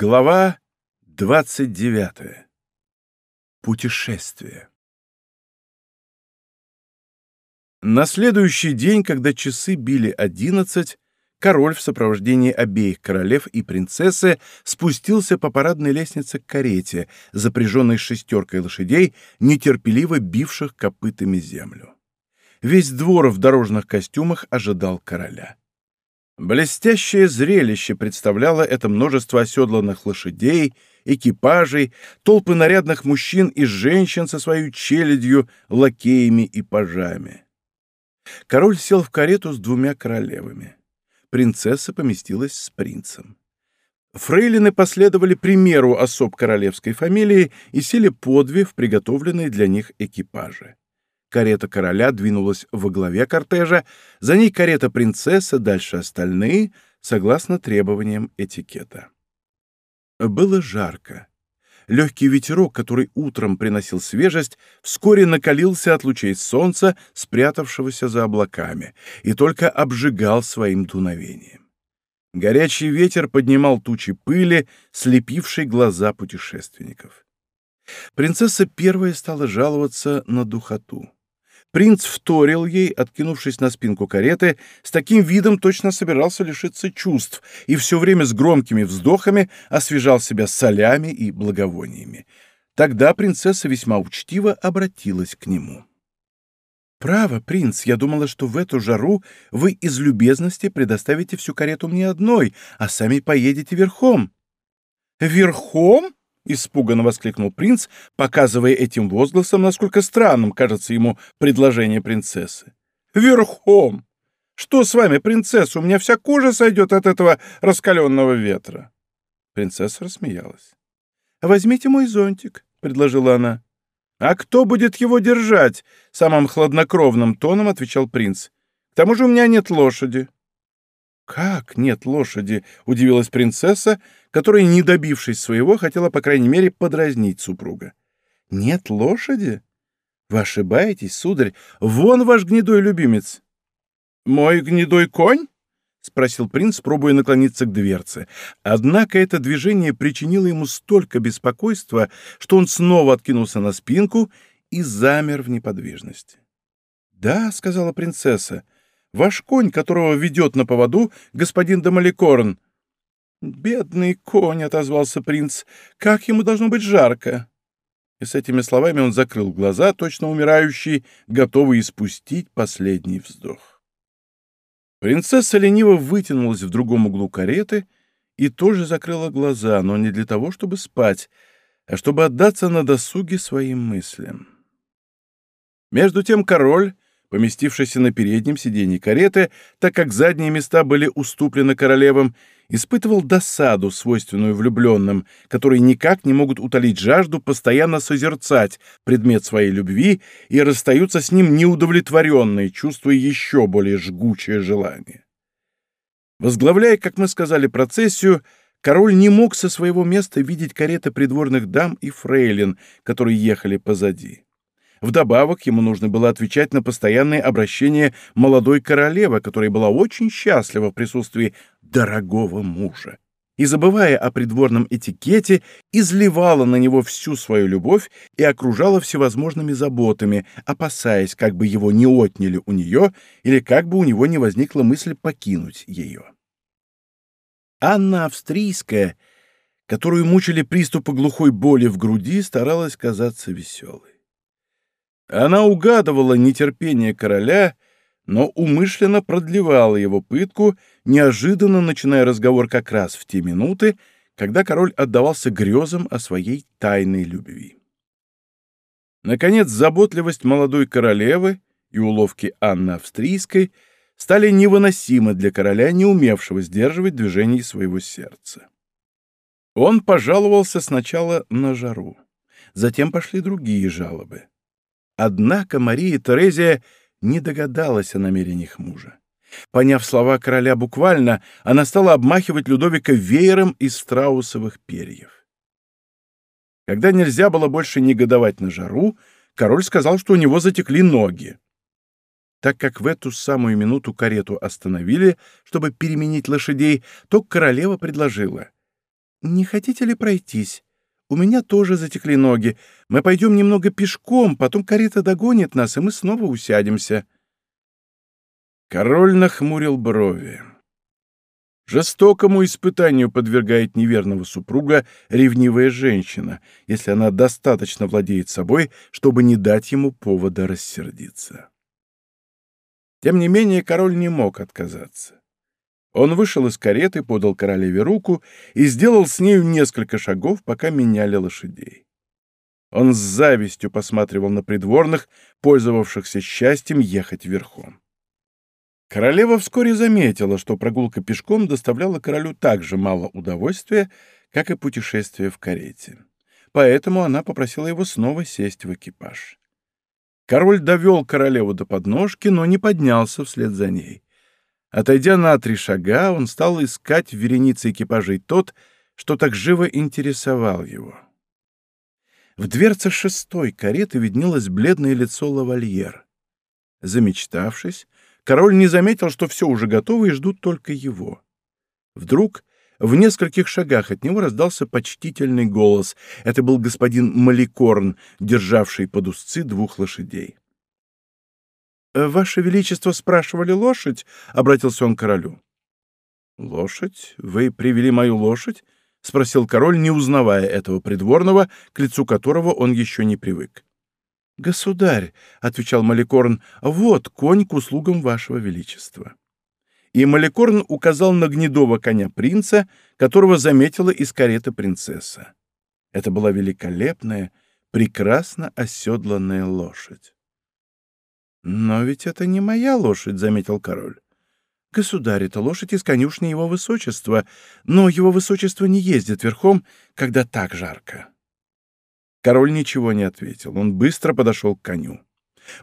Глава 29. Путешествие. На следующий день, когда часы били одиннадцать, король в сопровождении обеих королев и принцессы спустился по парадной лестнице к карете, запряженной шестеркой лошадей, нетерпеливо бивших копытами землю. Весь двор в дорожных костюмах ожидал короля. Блестящее зрелище представляло это множество оседланных лошадей, экипажей, толпы нарядных мужчин и женщин со своей челядью, лакеями и пажами. Король сел в карету с двумя королевами. Принцесса поместилась с принцем. Фрейлины последовали примеру особ королевской фамилии и сели по две в приготовленные для них экипажи. Карета короля двинулась во главе кортежа, за ней карета принцессы, дальше остальные, согласно требованиям этикета. Было жарко. Легкий ветерок, который утром приносил свежесть, вскоре накалился от лучей солнца, спрятавшегося за облаками, и только обжигал своим дуновением. Горячий ветер поднимал тучи пыли, слепившей глаза путешественников. Принцесса первая стала жаловаться на духоту. Принц вторил ей, откинувшись на спинку кареты, с таким видом точно собирался лишиться чувств и все время с громкими вздохами освежал себя солями и благовониями. Тогда принцесса весьма учтиво обратилась к нему. «Право, принц, я думала, что в эту жару вы из любезности предоставите всю карету мне одной, а сами поедете верхом». «Верхом?» Испуганно воскликнул принц, показывая этим возгласом, насколько странным кажется ему предложение принцессы. «Верхом! Что с вами, принцесса? У меня вся кожа сойдет от этого раскаленного ветра!» Принцесса рассмеялась. «Возьмите мой зонтик», — предложила она. «А кто будет его держать?» — самым хладнокровным тоном отвечал принц. «К тому же у меня нет лошади». «Как нет лошади?» — удивилась принцесса, которая, не добившись своего, хотела, по крайней мере, подразнить супруга. «Нет лошади? Вы ошибаетесь, сударь. Вон ваш гнедой любимец». «Мой гнедой конь?» — спросил принц, пробуя наклониться к дверце. Однако это движение причинило ему столько беспокойства, что он снова откинулся на спинку и замер в неподвижности. «Да», — сказала принцесса, — Ваш конь, которого ведет на поводу господин Дамаликорн». «Бедный конь», — отозвался принц, — «как ему должно быть жарко». И с этими словами он закрыл глаза, точно умирающий, готовый испустить последний вздох. Принцесса лениво вытянулась в другом углу кареты и тоже закрыла глаза, но не для того, чтобы спать, а чтобы отдаться на досуге своим мыслям. Между тем король поместившийся на переднем сиденье кареты, так как задние места были уступлены королевам, испытывал досаду, свойственную влюбленным, которые никак не могут утолить жажду постоянно созерцать предмет своей любви и расстаются с ним неудовлетворенные, чувствуя еще более жгучее желание. Возглавляя, как мы сказали, процессию, король не мог со своего места видеть кареты придворных дам и фрейлин, которые ехали позади. Вдобавок ему нужно было отвечать на постоянные обращения молодой королевы, которая была очень счастлива в присутствии дорогого мужа. И, забывая о придворном этикете, изливала на него всю свою любовь и окружала всевозможными заботами, опасаясь, как бы его не отняли у нее или как бы у него не возникла мысль покинуть ее. Анна Австрийская, которую мучили приступы глухой боли в груди, старалась казаться веселой. Она угадывала нетерпение короля, но умышленно продлевала его пытку, неожиданно начиная разговор как раз в те минуты, когда король отдавался грезам о своей тайной любви. Наконец, заботливость молодой королевы и уловки Анны Австрийской стали невыносимы для короля, не умевшего сдерживать движений своего сердца. Он пожаловался сначала на жару. Затем пошли другие жалобы. Однако Мария Терезия не догадалась о намерениях мужа. Поняв слова короля буквально, она стала обмахивать Людовика веером из страусовых перьев. Когда нельзя было больше негодовать на жару, король сказал, что у него затекли ноги. Так как в эту самую минуту карету остановили, чтобы переменить лошадей, то королева предложила. «Не хотите ли пройтись? У меня тоже затекли ноги. Мы пойдем немного пешком, потом карета догонит нас, и мы снова усядемся». Король нахмурил брови. Жестокому испытанию подвергает неверного супруга ревнивая женщина, если она достаточно владеет собой, чтобы не дать ему повода рассердиться. Тем не менее, король не мог отказаться. Он вышел из кареты, подал королеве руку и сделал с нею несколько шагов, пока меняли лошадей. Он с завистью посматривал на придворных, пользовавшихся счастьем ехать верхом. Королева вскоре заметила, что прогулка пешком доставляла королю так же мало удовольствия, как и путешествие в карете. Поэтому она попросила его снова сесть в экипаж. Король довел королеву до подножки, но не поднялся вслед за ней. Отойдя на три шага, он стал искать в веренице экипажей тот, что так живо интересовал его. В дверце шестой кареты виднелось бледное лицо лавальер. Замечтавшись, Король не заметил, что все уже готово и ждут только его. Вдруг в нескольких шагах от него раздался почтительный голос. Это был господин Маликорн, державший под узцы двух лошадей. «Э, «Ваше Величество спрашивали лошадь?» — обратился он к королю. «Лошадь? Вы привели мою лошадь?» — спросил король, не узнавая этого придворного, к лицу которого он еще не привык. «Государь», — отвечал Маликорн, — «вот конь к услугам вашего величества». И Маликорн указал на гнедого коня принца, которого заметила из кареты принцесса. Это была великолепная, прекрасно оседланная лошадь. «Но ведь это не моя лошадь», — заметил король. «Государь, это лошадь из конюшни его высочества, но его высочество не ездит верхом, когда так жарко». Король ничего не ответил. Он быстро подошел к коню.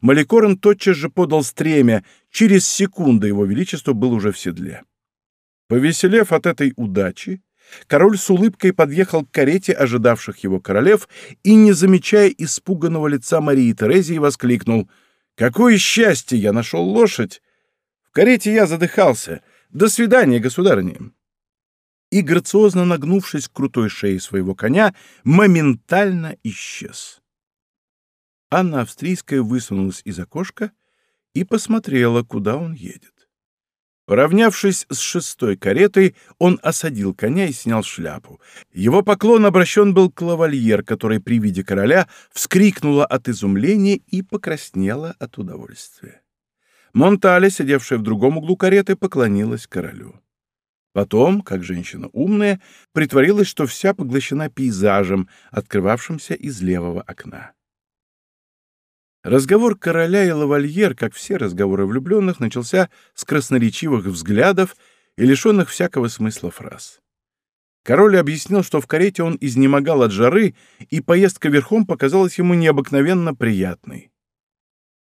Маликорн тотчас же подал стремя. Через секунду его величество был уже в седле. Повеселев от этой удачи, король с улыбкой подъехал к карете ожидавших его королев и, не замечая испуганного лица Марии Терезии, воскликнул «Какое счастье! Я нашел лошадь! В карете я задыхался! До свидания, государыня!» и, грациозно нагнувшись к крутой шее своего коня, моментально исчез. Анна Австрийская высунулась из окошка и посмотрела, куда он едет. Поравнявшись с шестой каретой, он осадил коня и снял шляпу. Его поклон обращен был к лавальер, который при виде короля вскрикнула от изумления и покраснела от удовольствия. Монтале, сидевшая в другом углу кареты, поклонилась королю. Потом, как женщина умная, притворилась, что вся поглощена пейзажем, открывавшимся из левого окна. Разговор короля и лавальер, как все разговоры влюбленных, начался с красноречивых взглядов и лишенных всякого смысла фраз. Король объяснил, что в карете он изнемогал от жары, и поездка верхом показалась ему необыкновенно приятной.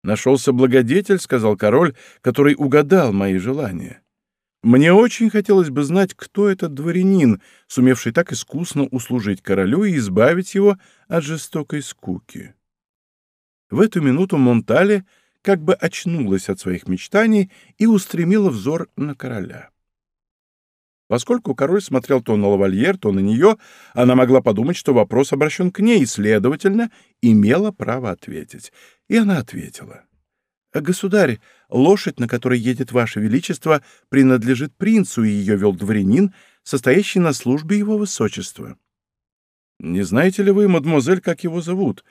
«Нашелся благодетель», — сказал король, — «который угадал мои желания. Мне очень хотелось бы знать, кто этот дворянин, сумевший так искусно услужить королю и избавить его от жестокой скуки. В эту минуту Монтале как бы очнулась от своих мечтаний и устремила взор на короля. Поскольку король смотрел то на лавальер, то на нее, она могла подумать, что вопрос обращен к ней, и, следовательно, имела право ответить. И она ответила. «Государь, лошадь, на которой едет Ваше Величество, принадлежит принцу, и ее вел дворянин, состоящий на службе его высочества». «Не знаете ли вы, мадемуазель, как его зовут?»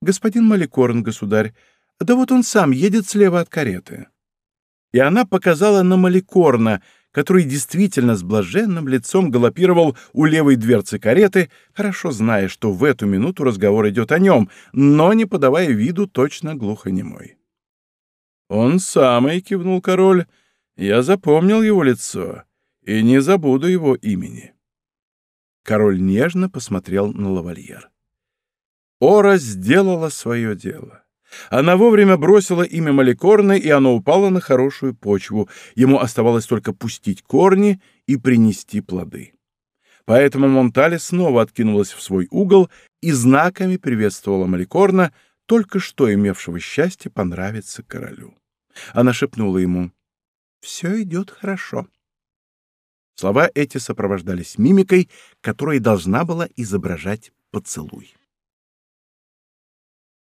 «Господин Маликорн, государь. Да вот он сам едет слева от кареты». И она показала на Маликорна, который действительно с блаженным лицом галопировал у левой дверцы кареты, хорошо зная, что в эту минуту разговор идет о нем, но не подавая виду точно глухонемой. «Он самый», — кивнул король. «Я запомнил его лицо и не забуду его имени». Король нежно посмотрел на лавальер. Ора сделала свое дело. Она вовремя бросила имя Маликорна, и оно упало на хорошую почву. Ему оставалось только пустить корни и принести плоды. Поэтому Монтале снова откинулась в свой угол и знаками приветствовала Маликорна, только что имевшего счастье понравиться королю. Она шепнула ему, «Все идет хорошо». Слова эти сопровождались мимикой, которая должна была изображать поцелуй.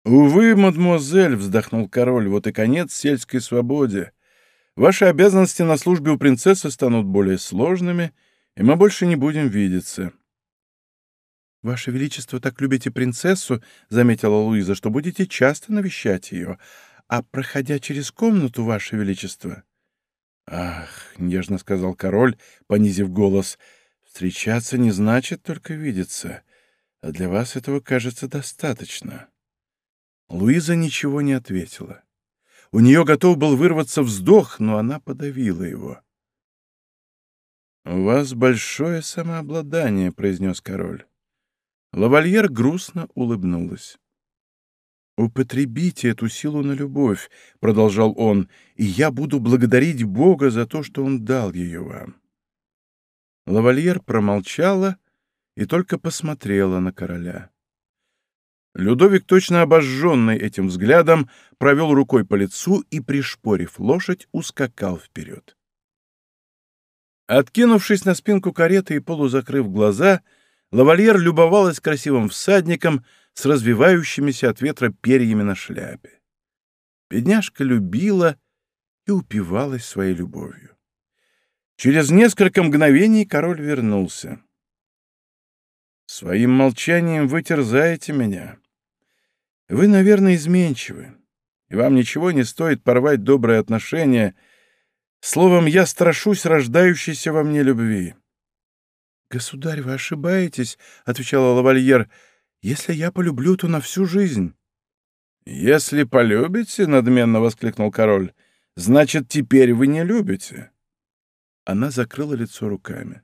«Увы, мадемуазель», — вздохнул король, — «вот и конец сельской свободе. Ваши обязанности на службе у принцессы станут более сложными, и мы больше не будем видеться». «Ваше Величество так любите принцессу», — заметила Луиза, — «что будете часто навещать ее. А проходя через комнату, Ваше Величество...» «Ах», — нежно сказал король, понизив голос, — «встречаться не значит только видеться, а для вас этого, кажется, достаточно». Луиза ничего не ответила. У нее готов был вырваться вздох, но она подавила его. «У вас большое самообладание», — произнес король. Лавальер грустно улыбнулась. «Употребите эту силу на любовь», — продолжал он, — «и я буду благодарить Бога за то, что Он дал ее вам». Лавальер промолчала и только посмотрела на короля. Людовик, точно обожженный этим взглядом, провел рукой по лицу и, пришпорив лошадь, ускакал вперед. Откинувшись на спинку кареты и полузакрыв глаза, лавальер любовалась красивым всадником с развивающимися от ветра перьями на шляпе. Бедняжка любила и упивалась своей любовью. Через несколько мгновений король вернулся. «Своим молчанием вы терзаете меня. Вы, наверное, изменчивы, и вам ничего не стоит порвать добрые отношения. Словом, я страшусь рождающейся во мне любви». «Государь, вы ошибаетесь», — отвечала лавальер. «Если я полюблю, то на всю жизнь». «Если полюбите», — надменно воскликнул король, — «значит, теперь вы не любите». Она закрыла лицо руками.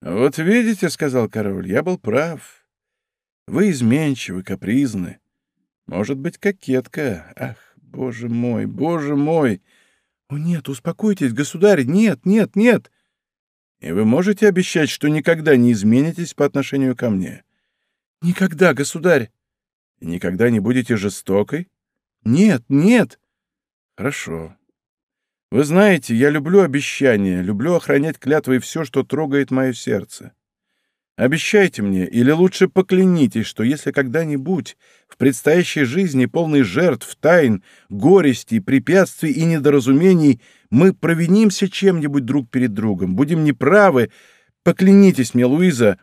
«Вот видите», — сказал король, — «я был прав. Вы изменчивы, капризны. Может быть, кокетка. Ах, боже мой, боже мой! О, нет, успокойтесь, государь, нет, нет, нет! И вы можете обещать, что никогда не изменитесь по отношению ко мне? Никогда, государь! И никогда не будете жестокой? Нет, нет! Хорошо. Вы знаете, я люблю обещания, люблю охранять клятвой все, что трогает мое сердце. Обещайте мне, или лучше поклянитесь, что если когда-нибудь в предстоящей жизни, полной жертв, тайн, горести, препятствий и недоразумений, мы провинимся чем-нибудь друг перед другом, будем неправы, поклянитесь мне, Луиза!»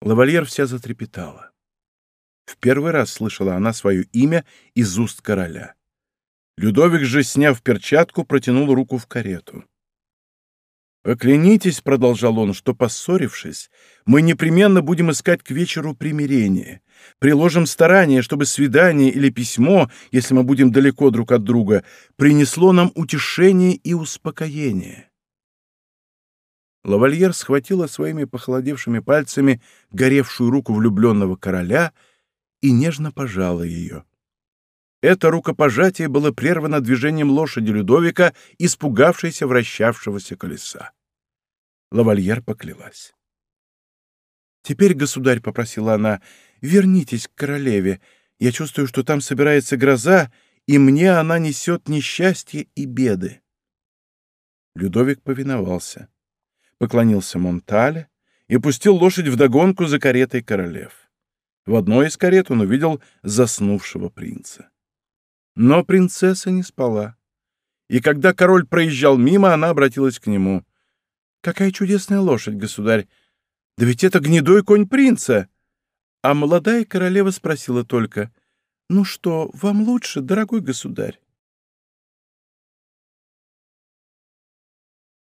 Лавальер вся затрепетала. В первый раз слышала она свое имя из уст короля. Людовик же, сняв перчатку, протянул руку в карету. «Поклянитесь», — продолжал он, — «что, поссорившись, мы непременно будем искать к вечеру примирение, приложим старания, чтобы свидание или письмо, если мы будем далеко друг от друга, принесло нам утешение и успокоение». Лавальер схватила своими похолодевшими пальцами горевшую руку влюбленного короля и нежно пожала ее. Это рукопожатие было прервано движением лошади Людовика, испугавшейся вращавшегося колеса. Лавальер поклялась. «Теперь, государь, — попросила она, — вернитесь к королеве. Я чувствую, что там собирается гроза, и мне она несет несчастье и беды». Людовик повиновался, поклонился Монтале и пустил лошадь вдогонку за каретой королев. В одной из карет он увидел заснувшего принца. Но принцесса не спала. И когда король проезжал мимо, она обратилась к нему. «Какая чудесная лошадь, государь! Да ведь это гнедой конь принца!» А молодая королева спросила только, «Ну что, вам лучше, дорогой государь?»